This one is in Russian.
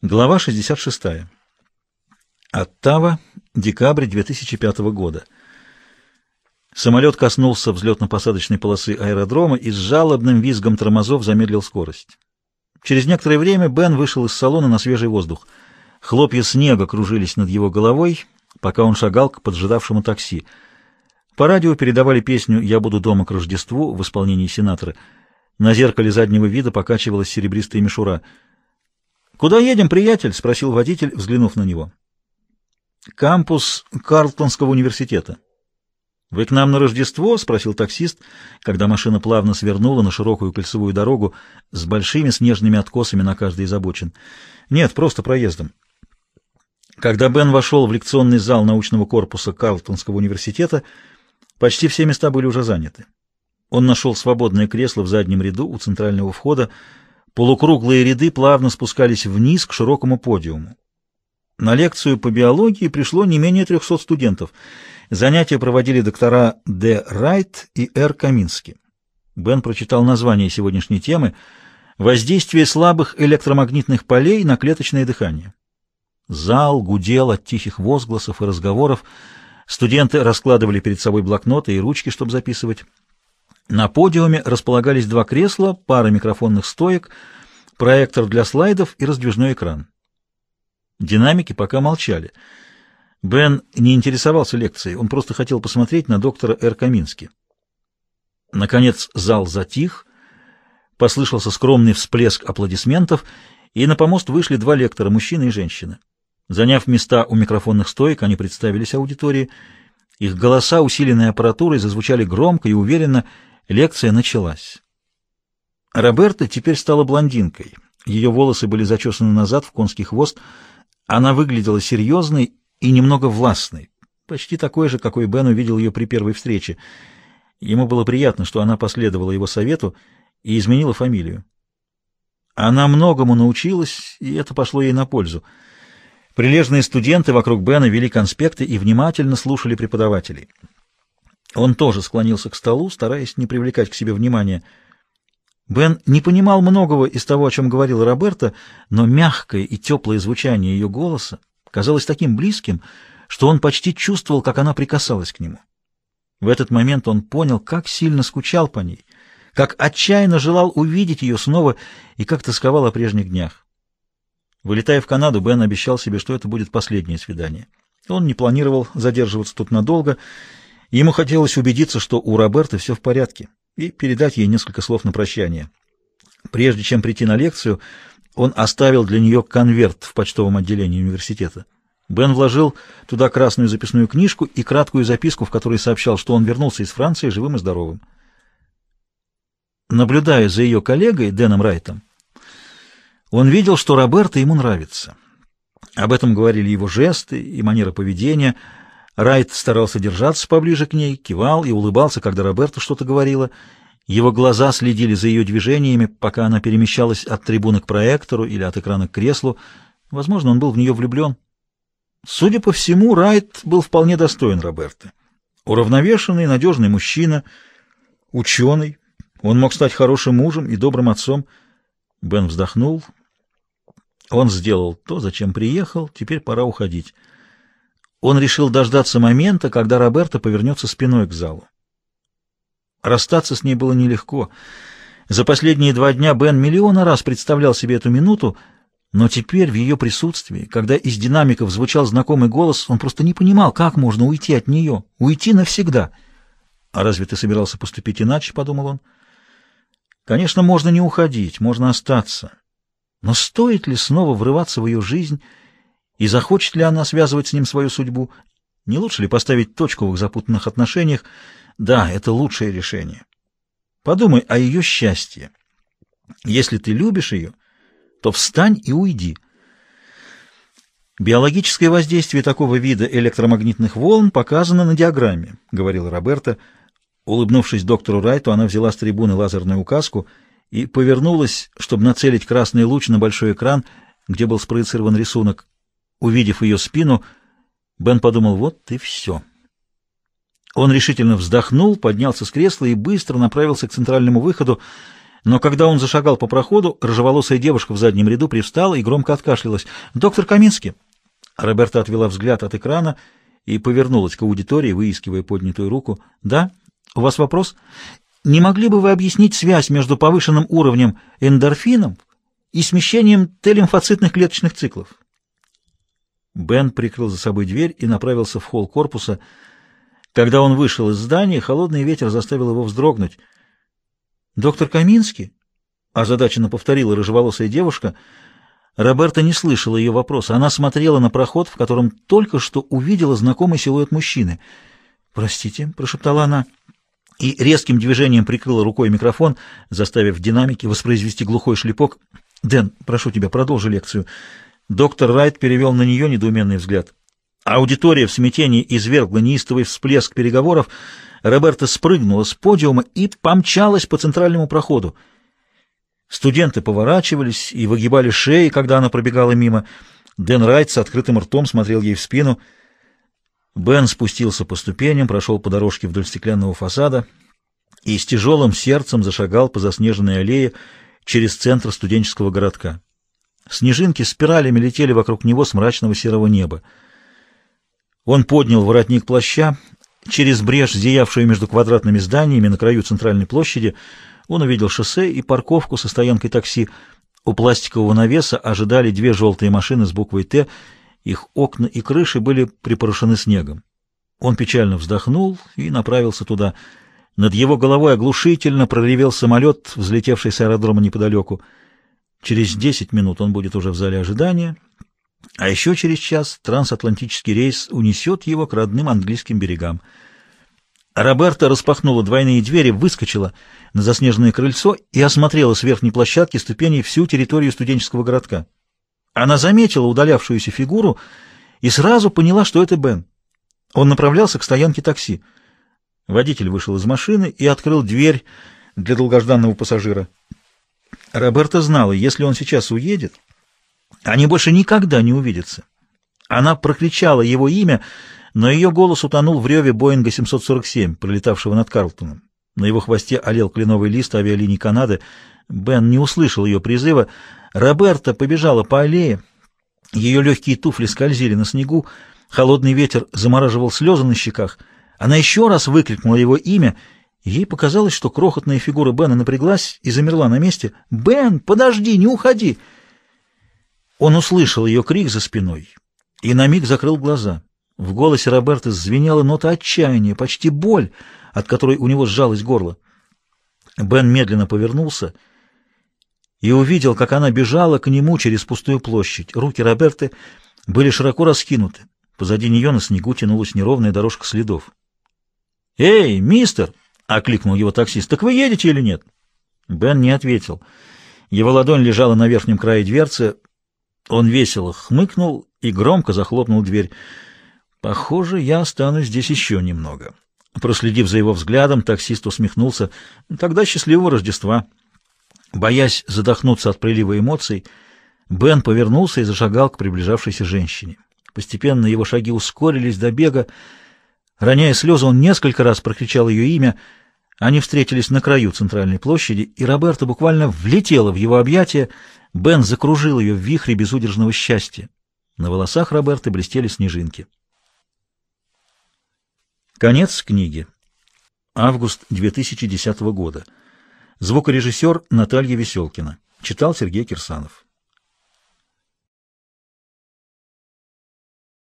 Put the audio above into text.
Глава 66. Оттава, декабрь 2005 года. Самолет коснулся взлетно-посадочной полосы аэродрома и с жалобным визгом тормозов замедлил скорость. Через некоторое время Бен вышел из салона на свежий воздух. Хлопья снега кружились над его головой, пока он шагал к поджидавшему такси. По радио передавали песню «Я буду дома к Рождеству» в исполнении сенатора. На зеркале заднего вида покачивалась серебристая мишура — «Куда едем, приятель?» — спросил водитель, взглянув на него. «Кампус Карлтонского университета». «Вы к нам на Рождество?» — спросил таксист, когда машина плавно свернула на широкую кольцевую дорогу с большими снежными откосами на каждой из обочин. «Нет, просто проездом». Когда Бен вошел в лекционный зал научного корпуса Карлтонского университета, почти все места были уже заняты. Он нашел свободное кресло в заднем ряду у центрального входа, Полукруглые ряды плавно спускались вниз к широкому подиуму. На лекцию по биологии пришло не менее 300 студентов. Занятия проводили доктора Д. Райт и Р. Камински. Бен прочитал название сегодняшней темы «Воздействие слабых электромагнитных полей на клеточное дыхание». Зал гудел от тихих возгласов и разговоров. Студенты раскладывали перед собой блокноты и ручки, чтобы записывать. На подиуме располагались два кресла, пара микрофонных стоек, проектор для слайдов и раздвижной экран. Динамики пока молчали. Бен не интересовался лекцией, он просто хотел посмотреть на доктора Эр Камински. Наконец зал затих, послышался скромный всплеск аплодисментов, и на помост вышли два лектора, мужчина и женщина. Заняв места у микрофонных стоек, они представились аудитории. Их голоса, усиленные аппаратурой, зазвучали громко и уверенно, Лекция началась. Роберта теперь стала блондинкой. Ее волосы были зачесаны назад в конский хвост. Она выглядела серьезной и немного властной, почти такой же, какой Бен увидел ее при первой встрече. Ему было приятно, что она последовала его совету и изменила фамилию. Она многому научилась, и это пошло ей на пользу. Прилежные студенты вокруг Бена вели конспекты и внимательно слушали преподавателей. Он тоже склонился к столу, стараясь не привлекать к себе внимания. Бен не понимал многого из того, о чем говорила Роберта, но мягкое и теплое звучание ее голоса казалось таким близким, что он почти чувствовал, как она прикасалась к нему. В этот момент он понял, как сильно скучал по ней, как отчаянно желал увидеть ее снова и как тосковал о прежних днях. Вылетая в Канаду, Бен обещал себе, что это будет последнее свидание. Он не планировал задерживаться тут надолго, Ему хотелось убедиться, что у Роберта все в порядке, и передать ей несколько слов на прощание. Прежде чем прийти на лекцию, он оставил для нее конверт в почтовом отделении университета. Бен вложил туда красную записную книжку и краткую записку, в которой сообщал, что он вернулся из Франции живым и здоровым. Наблюдая за ее коллегой, Дэном Райтом, он видел, что Роберта ему нравится. Об этом говорили его жесты и манера поведения – Райт старался держаться поближе к ней, кивал и улыбался, когда Роберта что-то говорила. Его глаза следили за ее движениями, пока она перемещалась от трибуны к проектору или от экрана к креслу. Возможно, он был в нее влюблен. Судя по всему, Райт был вполне достоин Роберты. Уравновешенный, надежный мужчина, ученый. Он мог стать хорошим мужем и добрым отцом. Бен вздохнул. Он сделал то, зачем приехал, теперь пора уходить. Он решил дождаться момента, когда Роберта повернется спиной к залу. Расстаться с ней было нелегко. За последние два дня Бен миллиона раз представлял себе эту минуту, но теперь в ее присутствии, когда из динамиков звучал знакомый голос, он просто не понимал, как можно уйти от нее, уйти навсегда. «А разве ты собирался поступить иначе?» — подумал он. «Конечно, можно не уходить, можно остаться. Но стоит ли снова врываться в ее жизнь и захочет ли она связывать с ним свою судьбу? Не лучше ли поставить точку в их запутанных отношениях? Да, это лучшее решение. Подумай о ее счастье. Если ты любишь ее, то встань и уйди. Биологическое воздействие такого вида электромагнитных волн показано на диаграмме, говорила Роберта. Улыбнувшись доктору Райту, она взяла с трибуны лазерную указку и повернулась, чтобы нацелить красный луч на большой экран, где был спроецирован рисунок. Увидев ее спину, Бен подумал, вот и все. Он решительно вздохнул, поднялся с кресла и быстро направился к центральному выходу. Но когда он зашагал по проходу, рыжеволосая девушка в заднем ряду привстала и громко откашлялась. «Доктор Каминский!» Роберта отвела взгляд от экрана и повернулась к аудитории, выискивая поднятую руку. «Да? У вас вопрос? Не могли бы вы объяснить связь между повышенным уровнем эндорфином и смещением Т-лимфоцитных клеточных циклов?» Бен прикрыл за собой дверь и направился в холл корпуса. Когда он вышел из здания, холодный ветер заставил его вздрогнуть. «Доктор Каминский?» — озадаченно повторила рыжеволосая девушка — Роберта не слышала ее вопроса. Она смотрела на проход, в котором только что увидела знакомый силуэт мужчины. «Простите», — прошептала она, и резким движением прикрыла рукой микрофон, заставив в динамике воспроизвести глухой шлепок. «Дэн, прошу тебя, продолжи лекцию». Доктор Райт перевел на нее недоуменный взгляд. Аудитория в смятении извергла неистовый всплеск переговоров. Роберта спрыгнула с подиума и помчалась по центральному проходу. Студенты поворачивались и выгибали шеи, когда она пробегала мимо. Дэн Райт с открытым ртом смотрел ей в спину. Бен спустился по ступеням, прошел по дорожке вдоль стеклянного фасада и с тяжелым сердцем зашагал по заснеженной аллее через центр студенческого городка. Снежинки спиралями летели вокруг него с мрачного серого неба. Он поднял воротник плаща. Через брешь, зиявшую между квадратными зданиями на краю центральной площади, он увидел шоссе и парковку со стоянкой такси. У пластикового навеса ожидали две желтые машины с буквой «Т». Их окна и крыши были припорошены снегом. Он печально вздохнул и направился туда. Над его головой оглушительно проревел самолет, взлетевший с аэродрома неподалеку. Через десять минут он будет уже в зале ожидания, а еще через час трансатлантический рейс унесет его к родным английским берегам. Роберта распахнула двойные двери, выскочила на заснеженное крыльцо и осмотрела с верхней площадки ступеней всю территорию студенческого городка. Она заметила удалявшуюся фигуру и сразу поняла, что это Бен. Он направлялся к стоянке такси. Водитель вышел из машины и открыл дверь для долгожданного пассажира. Роберта знала, если он сейчас уедет, они больше никогда не увидятся. Она прокричала его имя, но ее голос утонул в реве Боинга 747, пролетавшего над Карлтоном. На его хвосте олел кленовый лист авиалиний Канады. Бен не услышал ее призыва. Роберта побежала по аллее. Ее легкие туфли скользили на снегу. Холодный ветер замораживал слезы на щеках. Она еще раз выкрикнула его имя. Ей показалось, что крохотная фигура Бена напряглась и замерла на месте. «Бен, подожди, не уходи!» Он услышал ее крик за спиной и на миг закрыл глаза. В голосе Роберта звенела нота отчаяния, почти боль, от которой у него сжалось горло. Бен медленно повернулся и увидел, как она бежала к нему через пустую площадь. Руки Роберты были широко раскинуты. Позади нее на снегу тянулась неровная дорожка следов. «Эй, мистер!» — окликнул его таксист. «Так вы едете или нет?» Бен не ответил. Его ладонь лежала на верхнем крае дверцы. Он весело хмыкнул и громко захлопнул дверь. Похоже, я останусь здесь еще немного. Проследив за его взглядом, таксист усмехнулся. Тогда счастливого Рождества. Боясь задохнуться от прилива эмоций, Бен повернулся и зашагал к приближавшейся женщине. Постепенно его шаги ускорились до бега. Роняя слезы, он несколько раз прокричал ее имя. Они встретились на краю центральной площади, и Роберта буквально влетела в его объятия. Бен закружил ее в вихре безудержного счастья. На волосах Роберты блестели снежинки. Конец книги. Август 2010 года. Звукорежиссер Наталья Веселкина. Читал Сергей Кирсанов.